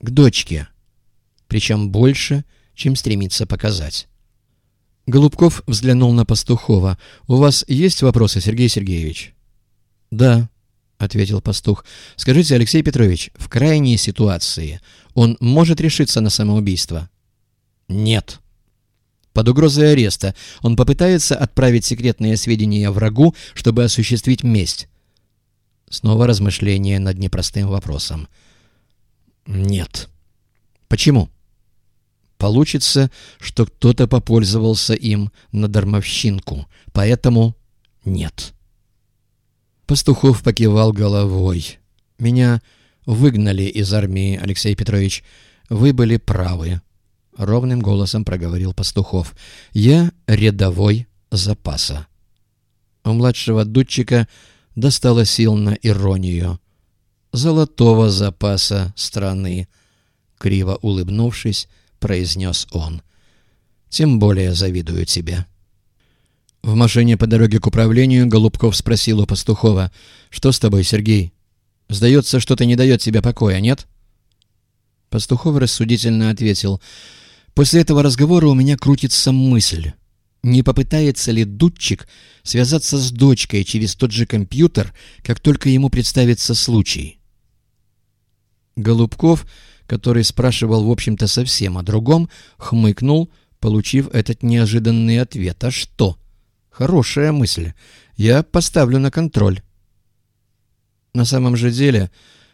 к дочке, причем больше, чем стремится показать. Голубков взглянул на Пастухова. «У вас есть вопросы, Сергей Сергеевич?» «Да», — ответил пастух. «Скажите, Алексей Петрович, в крайней ситуации он может решиться на самоубийство?» «Нет». Под угрозой ареста он попытается отправить секретные сведения врагу, чтобы осуществить месть. Снова размышление над непростым вопросом. «Нет». «Почему?» Получится, что кто-то попользовался им на дармовщинку, поэтому нет. Пастухов покивал головой. «Меня выгнали из армии, Алексей Петрович. Вы были правы», — ровным голосом проговорил Пастухов. «Я рядовой запаса». У младшего дудчика достало сил на иронию. «Золотого запаса страны», — криво улыбнувшись, произнес он. «Тем более завидую тебе». В машине по дороге к управлению Голубков спросил у Пастухова. «Что с тобой, Сергей? Сдается, что-то не дает тебе покоя, нет?» Пастухов рассудительно ответил. «После этого разговора у меня крутится мысль. Не попытается ли Дудчик связаться с дочкой через тот же компьютер, как только ему представится случай?» Голубков который спрашивал, в общем-то, совсем о другом, хмыкнул, получив этот неожиданный ответ. «А что?» «Хорошая мысль. Я поставлю на контроль». На самом же деле,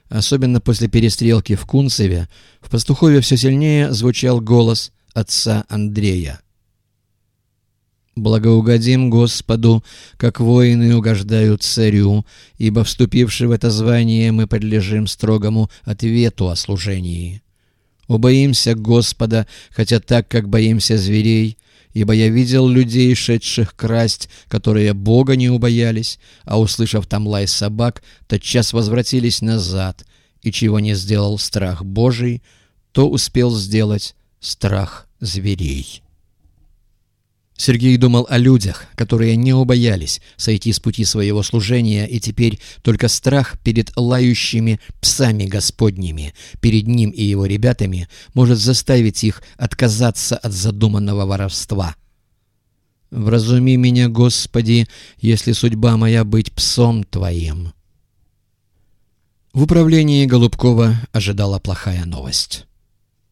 особенно после перестрелки в Кунцеве, в Пастухове все сильнее звучал голос отца Андрея. Благоугодим Господу, как воины угождают царю, ибо, вступивши в это звание, мы подлежим строгому ответу о служении. Убоимся Господа, хотя так, как боимся зверей, ибо я видел людей, шедших красть, которые Бога не убоялись, а, услышав там лай собак, тотчас возвратились назад, и чего не сделал страх Божий, то успел сделать страх зверей». Сергей думал о людях, которые не убоялись сойти с пути своего служения, и теперь только страх перед лающими псами господними, перед ним и его ребятами, может заставить их отказаться от задуманного воровства. «Вразуми меня, Господи, если судьба моя быть псом Твоим». В управлении Голубкова ожидала плохая новость.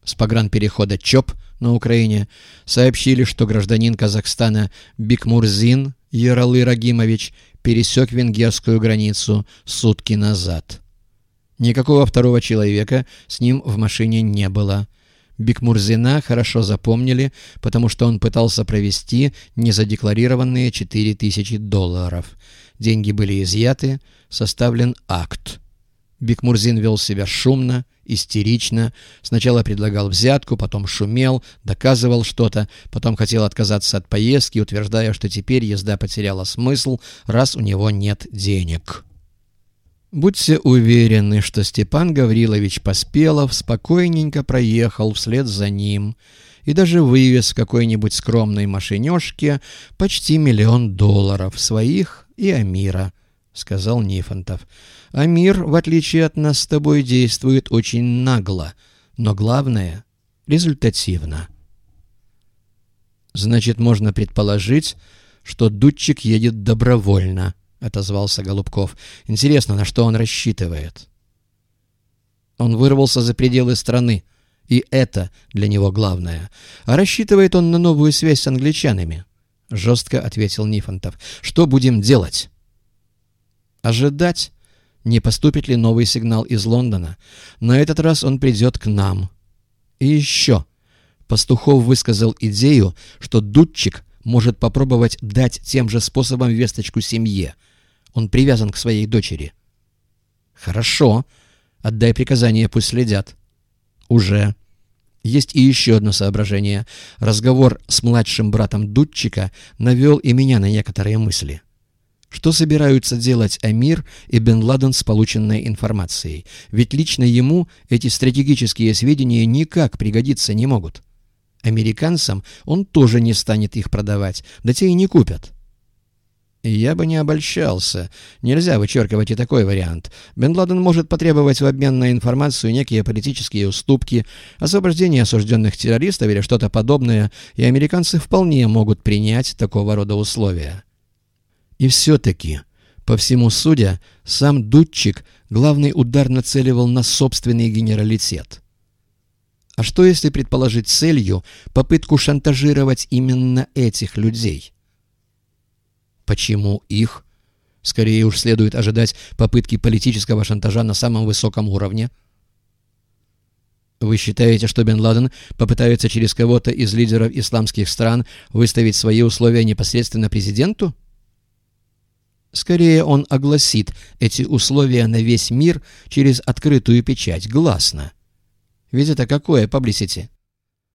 С погранперехода ЧОП – на Украине сообщили, что гражданин Казахстана Бикмурзин Яралы Рагимович пересек венгерскую границу сутки назад. Никакого второго человека с ним в машине не было. Бикмурзина хорошо запомнили, потому что он пытался провести незадекларированные 4000 долларов. Деньги были изъяты, составлен акт. Бикмурзин вел себя шумно, истерично. Сначала предлагал взятку, потом шумел, доказывал что-то, потом хотел отказаться от поездки, утверждая, что теперь езда потеряла смысл, раз у него нет денег. Будьте уверены, что Степан Гаврилович Поспелов спокойненько проехал вслед за ним и даже вывез какой-нибудь скромной машинешке почти миллион долларов своих и Амира, — сказал Нифонтов. А мир, в отличие от нас с тобой, действует очень нагло, но главное — результативно. «Значит, можно предположить, что Дудчик едет добровольно», — отозвался Голубков. «Интересно, на что он рассчитывает?» Он вырвался за пределы страны, и это для него главное. А рассчитывает он на новую связь с англичанами. Жестко ответил Нифонтов. «Что будем делать?» «Ожидать, не поступит ли новый сигнал из Лондона. На этот раз он придет к нам. И еще. Пастухов высказал идею, что Дудчик может попробовать дать тем же способом весточку семье. Он привязан к своей дочери. Хорошо. Отдай приказание, пусть следят. Уже. Есть и еще одно соображение. Разговор с младшим братом Дудчика навел и меня на некоторые мысли. Что собираются делать Амир и Бен Ладен с полученной информацией? Ведь лично ему эти стратегические сведения никак пригодиться не могут. Американцам он тоже не станет их продавать, да те и не купят. Я бы не обольщался. Нельзя вычеркивать и такой вариант. Бен Ладен может потребовать в обмен на информацию некие политические уступки, освобождение осужденных террористов или что-то подобное, и американцы вполне могут принять такого рода условия. И все-таки, по всему судя, сам Дудчик главный удар нацеливал на собственный генералитет. А что если предположить целью попытку шантажировать именно этих людей? Почему их? Скорее уж следует ожидать попытки политического шантажа на самом высоком уровне. Вы считаете, что Бен Ладен попытается через кого-то из лидеров исламских стран выставить свои условия непосредственно президенту? Скорее он огласит эти условия на весь мир через открытую печать, гласно. Ведь это какое паблисити?